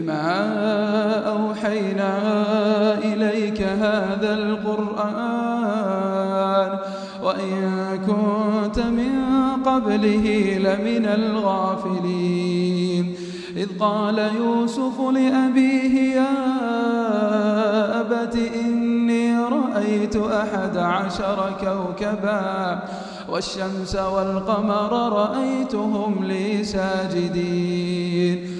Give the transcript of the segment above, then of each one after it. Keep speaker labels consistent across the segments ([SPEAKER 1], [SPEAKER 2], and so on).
[SPEAKER 1] بما أوحينا إليك هذا القرآن وإن كنت من قبله لمن الغافلين. إذ قال يوسف لأبيه يا أبت إني رأيت أحد عشر كوكبا والشمس والقمر رأيتهم لي ساجدين.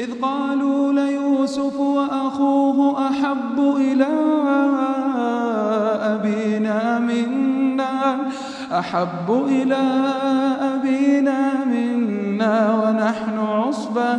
[SPEAKER 1] إذ قالوا ليوسف وأخوه أحب إلى أبينا منا أحب إلى أبينا منا ونحن عصبة.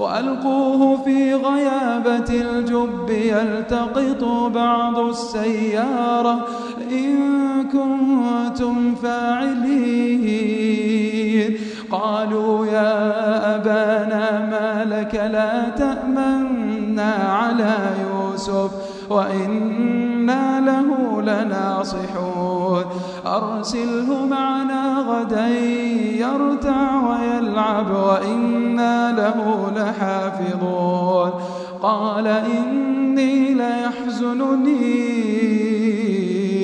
[SPEAKER 1] وألقوه في غيابة الجب يلتقط بعض السيارة إن كنتم فاعلين. قالوا يا أبانا ما لك لا تأمنا على يوسف. وإنا له لناصحون. أرسله معنا غدا يرتع ويلعب وإنا له لحافظون. قال إني ليحزنني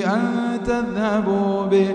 [SPEAKER 1] أن تذهبوا به.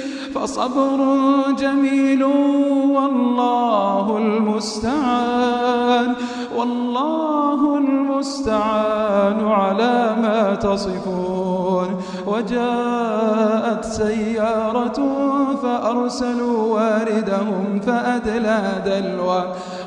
[SPEAKER 1] فصبر جميل والله المستعان والله المستعان على ما تصفون. وجاءت سيارة فأرسلوا واردهم فأدلى دلوى.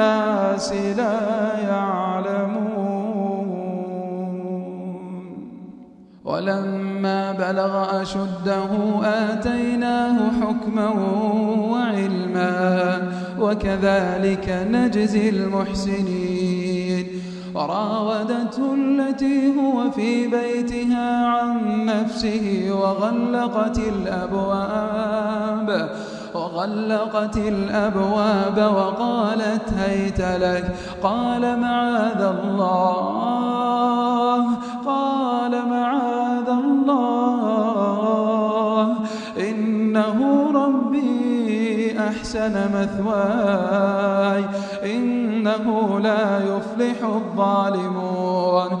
[SPEAKER 1] الناس لا يعلمون. ولما بلغ أشده آتيناه حكما وعلما وكذلك نجزي المحسنين. وراودته التي هو في بيتها عن نفسه وغلقت الأبواب. وغلقت الأبواب وقالت هيت لك. قال معاذ الله. قال معاذ الله. إنه ربي أحسن مثواي. إنه لا يفلح الظالمون.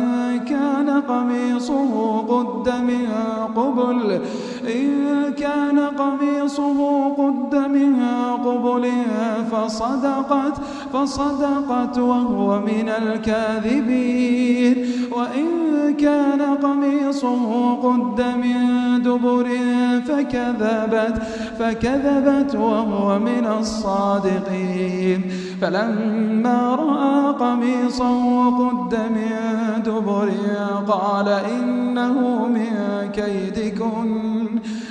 [SPEAKER 1] قميصه قد من قبل. إن كان قميصه قد من قبل فصدقت فصدقت وهو من الكاذبين. وإن كان قميصه قد من دبر فكذبت فكذبت وهو من الصادقين. فلما رأى قميصه قد من دبر قال إنه من كيدكن.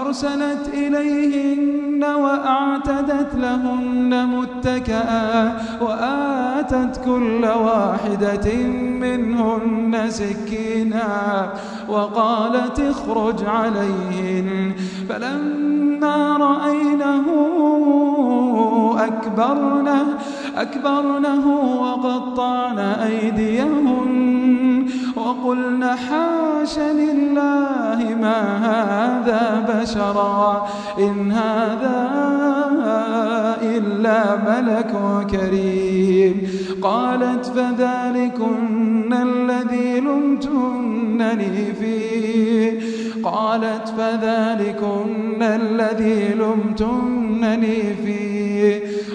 [SPEAKER 1] أرسلت إليهن وأعتدت لهن متكئا وآتت كل واحدة منهن سكينا وقالت اخرج عليهن فلما رأينه أكبرنه أكبرنه وقطعن أيديهن وقلن حاش لله ما هذا بشرا إن هذا إلا ملك كريم. قالت فذلكن الذي لمتنني فيه. قالت فذلكن الذي لمتنني فيه.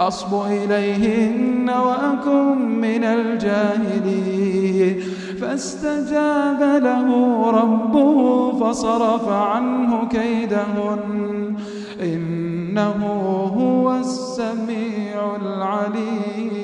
[SPEAKER 1] أصب إليهن وأكن من الجاهلين. فاستجاب له ربه فصرف عنه كيدهن. إنه هو السميع العليم.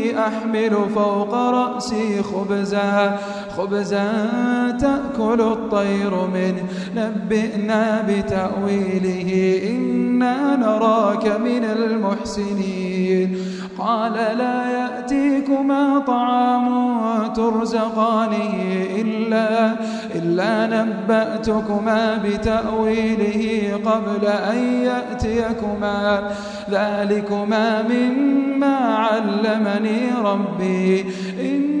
[SPEAKER 1] أحمل فوق رأسي خبزا خبزا تأكل الطير منه نبئنا بتأويله إنا نراك من المحسنين. قال لا يأتيكما طعام ترزقانه إلا, إلا نبأتكما بتأويله قبل أن يأتيكما. ذلكما مما علمني ربي. إني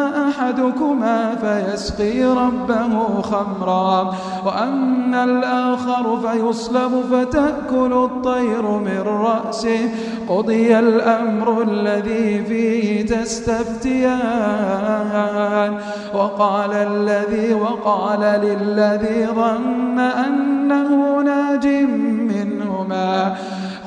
[SPEAKER 1] أحدكما فيسقي ربه خمرا وأما الآخر فيصلب فتأكل الطير من رأسه. قضي الأمر الذي فيه تستفتيان. وقال الذي وقال للذي ظن أنه ناج منهما.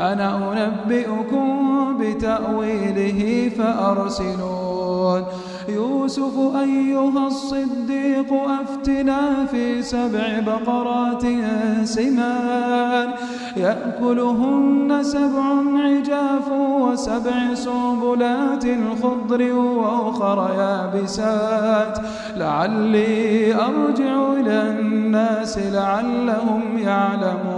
[SPEAKER 1] أنا أنبئكم بتأويله فأرسلون. يوسف أيها الصديق أفتنا في سبع بقرات سمان. يأكلهن سبع عجاف وسبع سنبلات خضر وأخر يابسات. لعلي أرجع إلى الناس لعلهم يعلمون.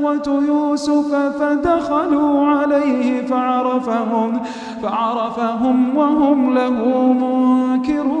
[SPEAKER 1] إخوة يوسف فدخلوا عليه فعرفهم فعرفهم وهم له منكرون.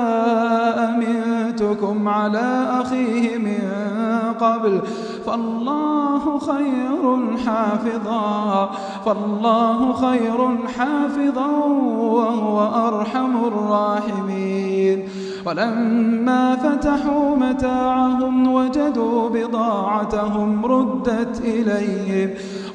[SPEAKER 1] أمنتكم على أخيه من قبل. فالله خير حافظا فالله خير حافظا وهو أرحم الراحمين. ولما فتحوا متاعهم وجدوا بضاعتهم ردت إليهم.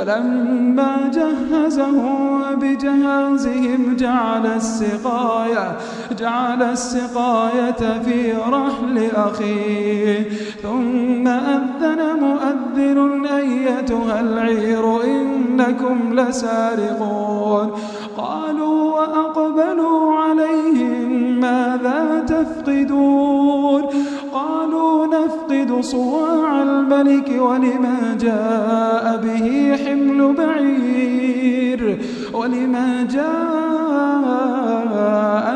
[SPEAKER 1] فلما جهزهم بجهازهم جعل السقاية جعل السقاية في رحل أخيه. ثم أذن مؤذن أيتها العير إنكم لسارقون. قالوا وأقبلوا عليهم ماذا تفقدون؟ نفقد صواع الملك ولما جاء به حمل بعير ولما جاء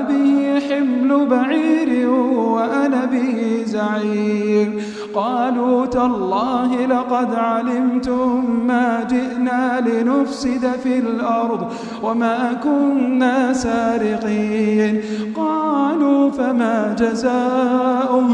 [SPEAKER 1] به حمل بعير وأنا به زعيم. قالوا تالله لقد علمتم ما جئنا لنفسد في الأرض وما كنا سارقين. قالوا فما جزاؤه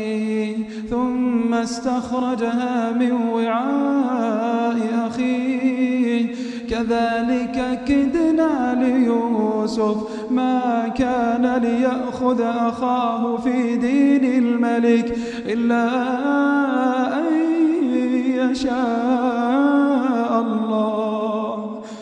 [SPEAKER 1] ثم استخرجها من وعاء أخيه. كذلك كدنا ليوسف ما كان ليأخذ أخاه في دين الملك إلا أن يشاء الله.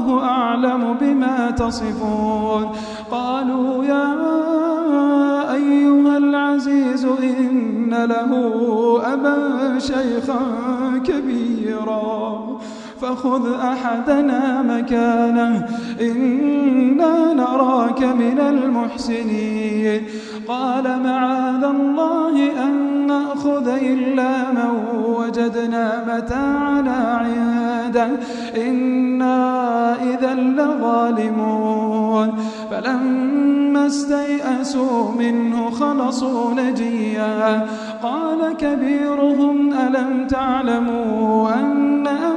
[SPEAKER 1] والله أعلم بما تصفون. قالوا يا أيها العزيز إن له أبا شيخا كبيرا. فخذ أحدنا مكانه. إنا نراك من المحسنين. قال معاذ الله أن نأخذ إلا من وجدنا متاعنا عنده. إنا إذا لظالمون. فلما استيئسوا منه خلصوا نجيا. قال كبيرهم ألم تعلموا أن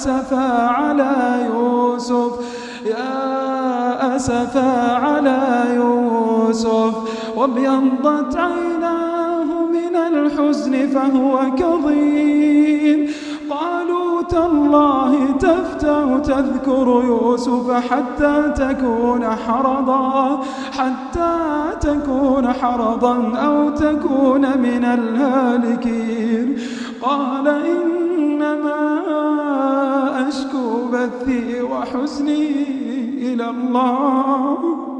[SPEAKER 1] أسفا على يوسف يا أسفا على يوسف. وابيضت عيناه من الحزن فهو كظيم. قالوا تالله تفتأ تذكر يوسف حتى تكون حرضا حتى تكون حرضا أو تكون من الهالكين. قال إنما أشكو بثي وحزني إلى الله.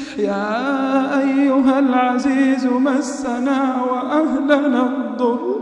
[SPEAKER 1] يا أيها العزيز مسنا وأهلنا الضر.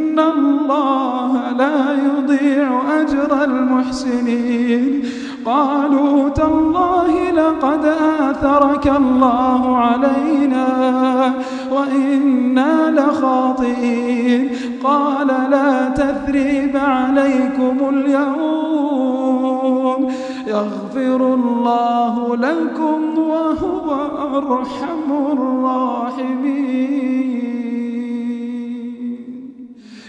[SPEAKER 1] الله لا يضيع أجر المحسنين قالوا تالله لقد آثرك الله علينا وإنا لخاطئين قال لا تثريب عليكم اليوم يغفر الله لكم وهو أرحم الراحمين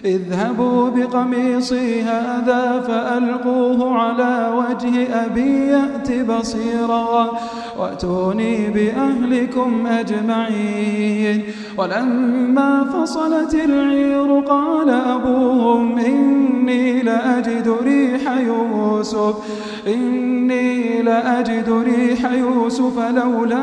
[SPEAKER 1] اذهبوا بقميصي هذا فألقوه على وجه أبي يأت بصيرا وأتوني بأهلكم أجمعين. ولما فصلت العير قال أبوهم إني لأجد ريح يوسف إني لأجد ريح يوسف لولا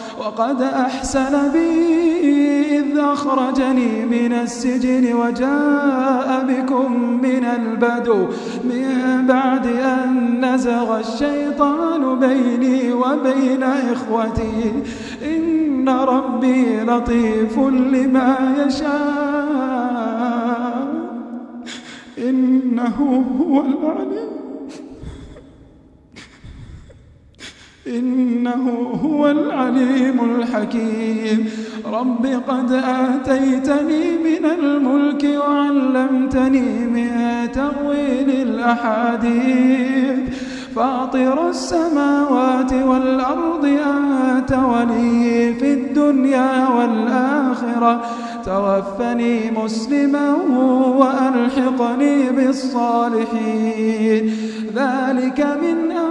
[SPEAKER 1] وقد أحسن بي إذ أخرجني من السجن وجاء بكم من البدو من بعد أن نزغ الشيطان بيني وبين إخوتي. إن ربي لطيف لما يشاء. إنه هو العليم. إنه هو العليم الحكيم. رب قد آتيتني من الملك وعلمتني من تأويل الأحاديث. فاطر السماوات والأرض أنت ولي في الدنيا والآخرة. توفني مسلما وألحقني بالصالحين. ذلك من أنباء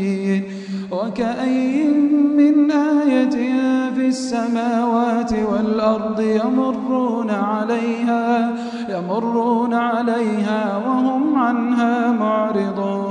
[SPEAKER 1] وكأي من آية في السماوات والأرض يمرون عليها يمرون عليها وهم عنها معرضون.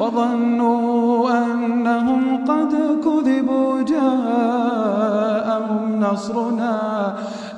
[SPEAKER 1] وظنوا أنهم قد كذبوا جاءهم نصرنا.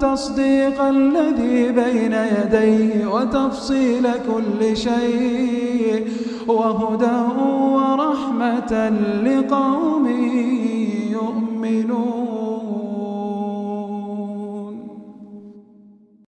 [SPEAKER 1] تصديق الذي بين يديه وتفصيل كل شيء وهدى ورحمة لقوم يؤمنون.